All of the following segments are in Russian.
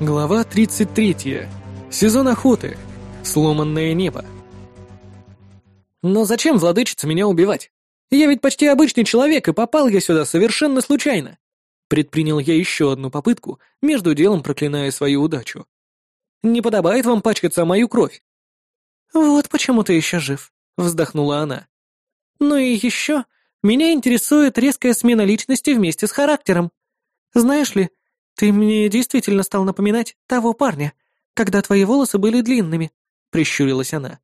Глава 33. Сезон охоты. Сломанное небо. Но зачем, владычица, меня убивать? Я ведь почти обычный человек, и попал я сюда совершенно случайно. Предпринял я еще одну попытку, между делом проклиная свою удачу. Не подобает вам пачкаться мою кровь. Вот почему ты еще жив, вздохнула она. Ну и еще, меня интересует резкая смена личности вместе с характером. Знаешь ли, ты мне действительно стал напоминать того парня, когда твои волосы были длинными, прищурилась она.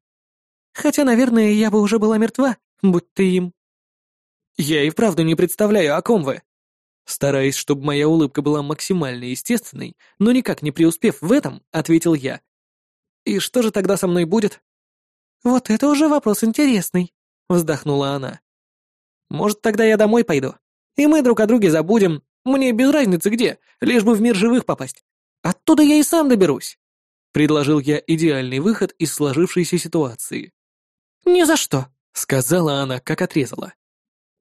Хотя, наверное, я бы уже была мертва, будь ты им. Я и вправду не представляю, о ком вы. Стараясь, чтобы моя улыбка была максимально естественной, но никак не преуспев в этом, ответил я. И что же тогда со мной будет? Вот это уже вопрос интересный, вздохнула она. Может, тогда я домой пойду, и мы друг о друге забудем, мне без разницы где, лишь бы в мир живых попасть. Оттуда я и сам доберусь. Предложил я идеальный выход из сложившейся ситуации. «Ни за что», — сказала она, как отрезала.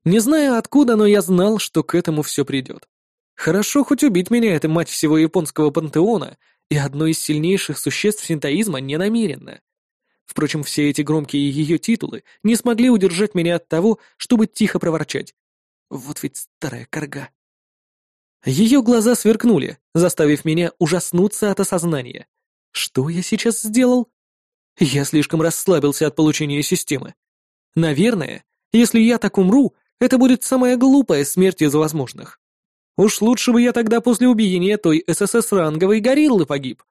Не знаю откуда, но я знал, что к этому все придет. Хорошо хоть убить меня эта мать всего японского пантеона и одно из сильнейших существ синтоизма не намеренно. Впрочем, все эти громкие ее титулы не смогли удержать меня от того, чтобы тихо проворчать. Вот ведь старая корга. Ее глаза сверкнули, заставив меня ужаснуться от осознания. Что я сейчас сделал? Я слишком расслабился от получения системы. Наверное, если я так умру, это будет самая глупая смерть из возможных. Уж лучше бы я тогда после убиения той ССС-ранговой гориллы погиб.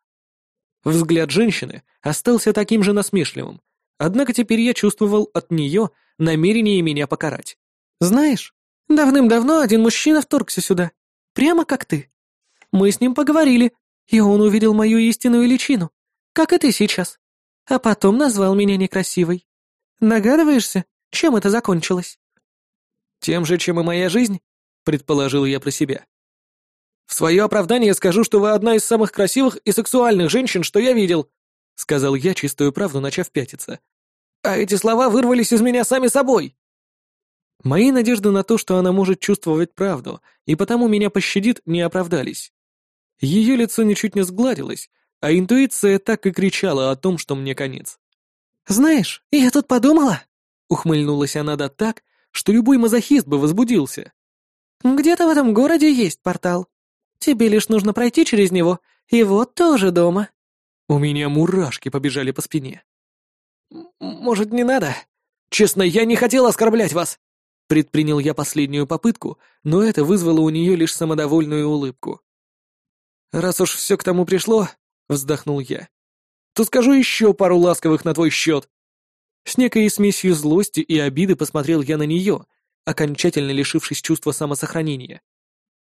Взгляд женщины остался таким же насмешливым, однако теперь я чувствовал от нее намерение меня покарать. «Знаешь, давным-давно один мужчина вторгся сюда. Прямо как ты. Мы с ним поговорили, и он увидел мою истинную личину, как и ты сейчас. А потом назвал меня некрасивой. Догадываешься, чем это закончилось? Тем же, чем и моя жизнь, предположил я про себя. В свое оправдание скажу, что вы одна из самых красивых и сексуальных женщин, что я видел, сказал я чистую правду, начав пятиться. А эти слова вырвались из меня сами собой. Мои надежды на то, что она может чувствовать правду, и потому меня пощадит, не оправдались. Ее лицо ничуть не сгладилось, а интуиция так и кричала о том, что мне конец. «Знаешь, я тут подумала», — ухмыльнулась она да так, что любой мазохист бы возбудился. «Где-то в этом городе есть портал. Тебе лишь нужно пройти через него, и вот тоже дома». У меня мурашки побежали по спине. «Может, не надо? Честно, я не хотел оскорблять вас. Предпринял я последнюю попытку, но это вызвало у нее лишь самодовольную улыбку. «Раз уж все к тому пришло», — вздохнул я, — «то скажу еще пару ласковых на твой счет». С некой смесью злости и обиды посмотрел я на нее, окончательно лишившись чувства самосохранения.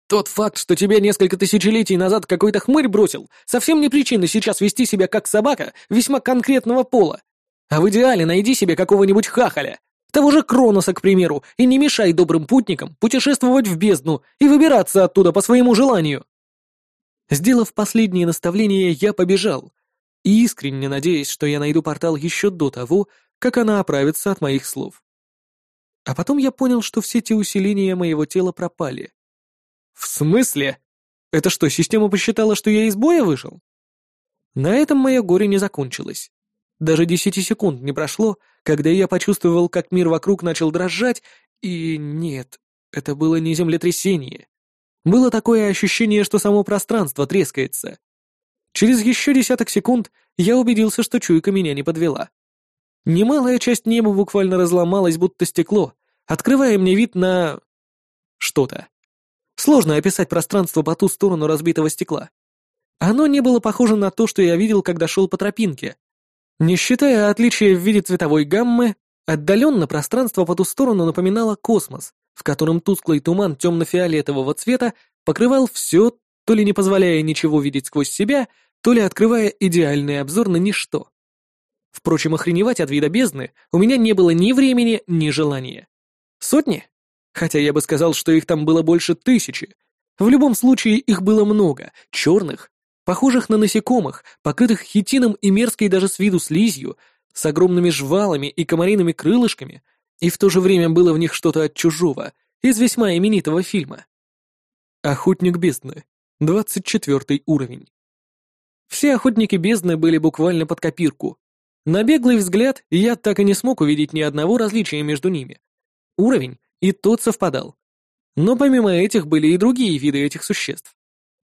«Тот факт, что тебя несколько тысячелетий назад какой-то хмырь бросил, совсем не причина сейчас вести себя как собака весьма конкретного пола. А в идеале найди себе какого-нибудь хахаля, того же Кроноса, к примеру, и не мешай добрым путникам путешествовать в бездну и выбираться оттуда по своему желанию. Сделав последнее наставление, я побежал, искренне надеясь, что я найду портал еще до того, как она оправится от моих слов. А потом я понял, что все те усиления моего тела пропали. В смысле? Это что, система посчитала, что я из боя вышел? На этом мое горе не закончилось. Даже десяти секунд не прошло, когда я почувствовал, как мир вокруг начал дрожать, и нет, это было не землетрясение. Было такое ощущение, что само пространство трескается. Через еще десяток секунд я убедился, что чуйка меня не подвела. Немалая часть неба буквально разломалась, будто стекло, открывая мне вид на... что-то. Сложно описать пространство по ту сторону разбитого стекла. Оно не было похоже на то, что я видел, когда шел по тропинке. Не считая отличия в виде цветовой гаммы, отдаленно пространство по ту сторону напоминало космос, в котором тусклый туман темно-фиолетового цвета покрывал все, то ли не позволяя ничего видеть сквозь себя, то ли открывая идеальный обзор на ничто. Впрочем, охреневать от вида бездны у меня не было ни времени, ни желания. Сотни? Хотя я бы сказал, что их там было больше тысячи. В любом случае, их было много, черных, похожих на насекомых, покрытых хитином и мерзкой даже с виду слизью, с огромными жвалами и комариными крылышками, и в то же время было в них что-то от чужого, из весьма именитого фильма. Охотник бездны. 24 уровень. Все охотники бездны были буквально под копирку. На беглый взгляд я так и не смог увидеть ни одного различия между ними. Уровень и тот совпадал. Но помимо этих были и другие виды этих существ.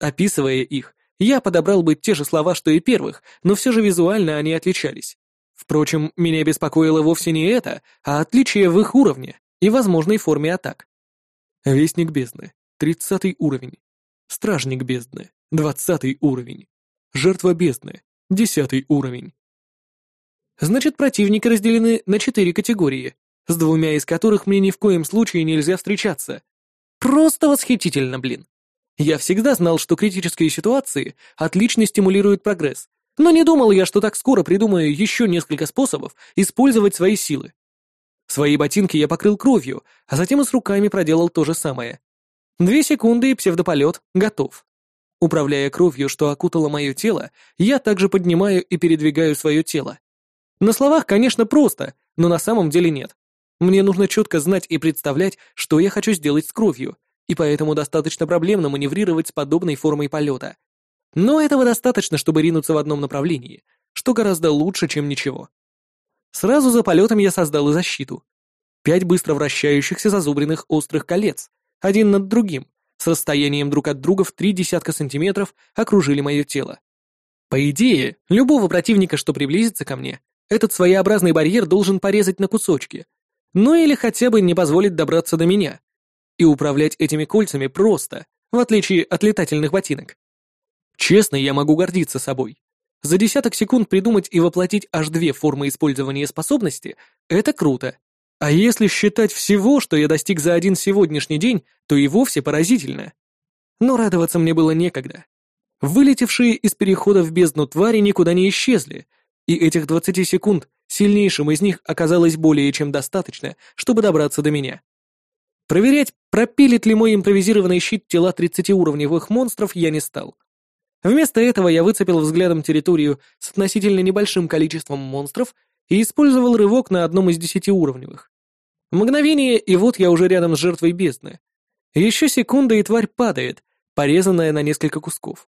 Описывая их, я подобрал бы те же слова, что и первых, но все же визуально они отличались. Впрочем, меня беспокоило вовсе не это, а отличие в их уровне и возможной форме атак. Вестник бездны, 30 уровень. Стражник бездны, 20 уровень. Жертва бездны, 10 уровень. Значит, противники разделены на четыре категории, с двумя из которых мне ни в коем случае нельзя встречаться. Просто восхитительно, блин. Я всегда знал, что критические ситуации отлично стимулируют прогресс, но не думал я, что так скоро придумаю еще несколько способов использовать свои силы. Свои ботинки я покрыл кровью, а затем и с руками проделал то же самое. Две секунды и псевдополет готов. Управляя кровью, что окутало мое тело, я также поднимаю и передвигаю свое тело. На словах, конечно, просто, но на самом деле нет. Мне нужно четко знать и представлять, что я хочу сделать с кровью, и поэтому достаточно проблемно маневрировать с подобной формой полета. Но этого достаточно, чтобы ринуться в одном направлении, что гораздо лучше, чем ничего. Сразу за полетом я создал и защиту. Пять быстро вращающихся зазубренных острых колец, один над другим, с расстоянием друг от друга в три десятка сантиметров окружили мое тело. По идее, любого противника, что приблизится ко мне, этот своеобразный барьер должен порезать на кусочки, ну или хотя бы не позволить добраться до меня. И управлять этими кольцами просто, в отличие от летательных ботинок. Честно, я могу гордиться собой. За десяток секунд придумать и воплотить аж две формы использования способности — это круто. А если считать всего, что я достиг за один сегодняшний день, то и вовсе поразительно. Но радоваться мне было некогда. Вылетевшие из перехода в бездну твари никуда не исчезли, и этих 20 секунд сильнейшим из них оказалось более чем достаточно, чтобы добраться до меня. Проверять, пропилит ли мой импровизированный щит тела 30-уровневых монстров, я не стал. Вместо этого я выцепил взглядом территорию с относительно небольшим количеством монстров и использовал рывок на одном из десятиуровневых. Мгновение, и вот я уже рядом с жертвой бездны. Еще секунда, и тварь падает, порезанная на несколько кусков.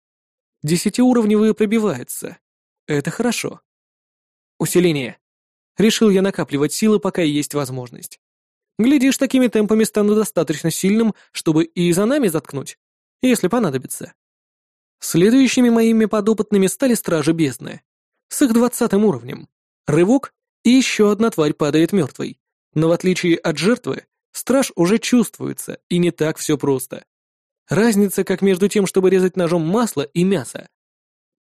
Десятиуровневые пробиваются. Это хорошо. Усиление. Решил я накапливать силы, пока есть возможность. Глядишь, такими темпами стану достаточно сильным, чтобы и за нами заткнуть, если понадобится. Следующими моими подопытными стали стражи бездны. С их двадцатым уровнем. Рывок, и еще одна тварь падает мертвой. Но в отличие от жертвы, страж уже чувствуется, и не так все просто. Разница как между тем, чтобы резать ножом масло и мясо.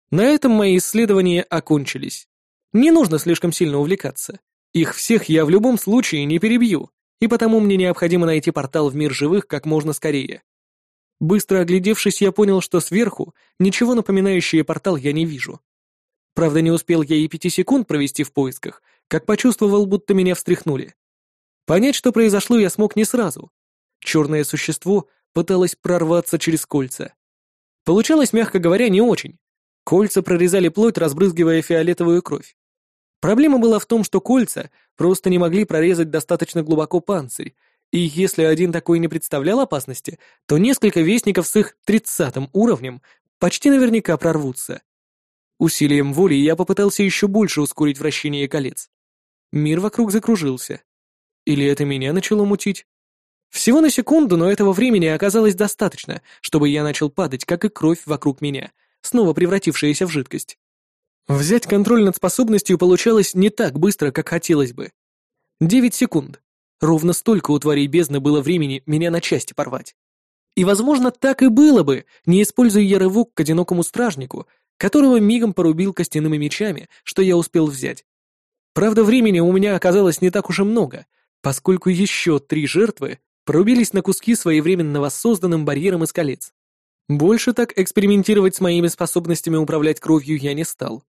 На этом мои исследования окончились. Не нужно слишком сильно увлекаться. Их всех я в любом случае не перебью, и потому мне необходимо найти портал в мир живых как можно скорее. Быстро оглядевшись, я понял, что сверху ничего напоминающее портал я не вижу. Правда, не успел я и пяти секунд провести в поисках, как почувствовал, будто меня встряхнули. Понять, что произошло, я смог не сразу. Черное существо пыталось прорваться через кольца. Получалось, мягко говоря, не очень. Кольца прорезали плоть, разбрызгивая фиолетовую кровь. Проблема была в том, что кольца просто не могли прорезать достаточно глубоко панцирь, и если один такой не представлял опасности, то несколько вестников с их тридцатым уровнем почти наверняка прорвутся. Усилием воли я попытался еще больше ускорить вращение колец. Мир вокруг закружился. Или это меня начало мутить? Всего на секунду, но этого времени оказалось достаточно, чтобы я начал падать, как и кровь вокруг меня — снова превратившаяся в жидкость. Взять контроль над способностью получалось не так быстро, как хотелось бы. Девять секунд. Ровно столько у тварей бездны было времени меня на части порвать. И, возможно, так и было бы, не используя я рывок к одинокому стражнику, которого мигом порубил костяными мечами, что я успел взять. Правда, времени у меня оказалось не так уж и много, поскольку еще три жертвы порубились на куски своевременно воссозданным барьером из колец. Больше так экспериментировать с моими способностями управлять кровью я не стал.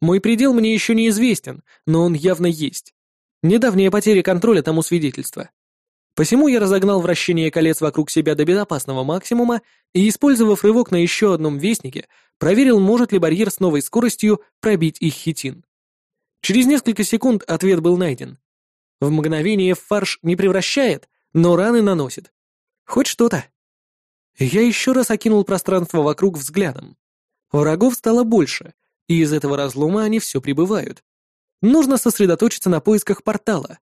Мой предел мне еще неизвестен, но он явно есть. Недавняя потеря контроля тому свидетельство. Посему я разогнал вращение колец вокруг себя до безопасного максимума и, использовав рывок на еще одном вестнике, проверил, может ли барьер с новой скоростью пробить их хитин. Через несколько секунд ответ был найден. В мгновение фарш не превращает, но раны наносит. Хоть что-то. Я еще раз окинул пространство вокруг взглядом. Врагов стало больше, и из этого разлома они все прибывают. Нужно сосредоточиться на поисках портала.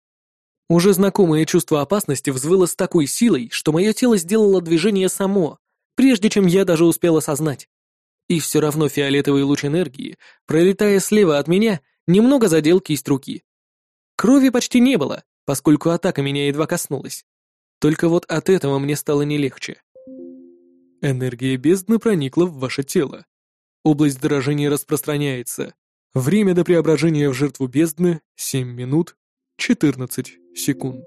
Уже знакомое чувство опасности взвыло с такой силой, что мое тело сделало движение само, прежде чем я даже успел осознать. И все равно фиолетовый луч энергии, пролетая слева от меня, немного задел кисть руки. Крови почти не было, поскольку атака меня едва коснулась. Только вот от этого мне стало не легче. Энергия бездны проникла в ваше тело. Область заражения распространяется. Время до преображения в жертву бездны — 7 минут 14 секунд.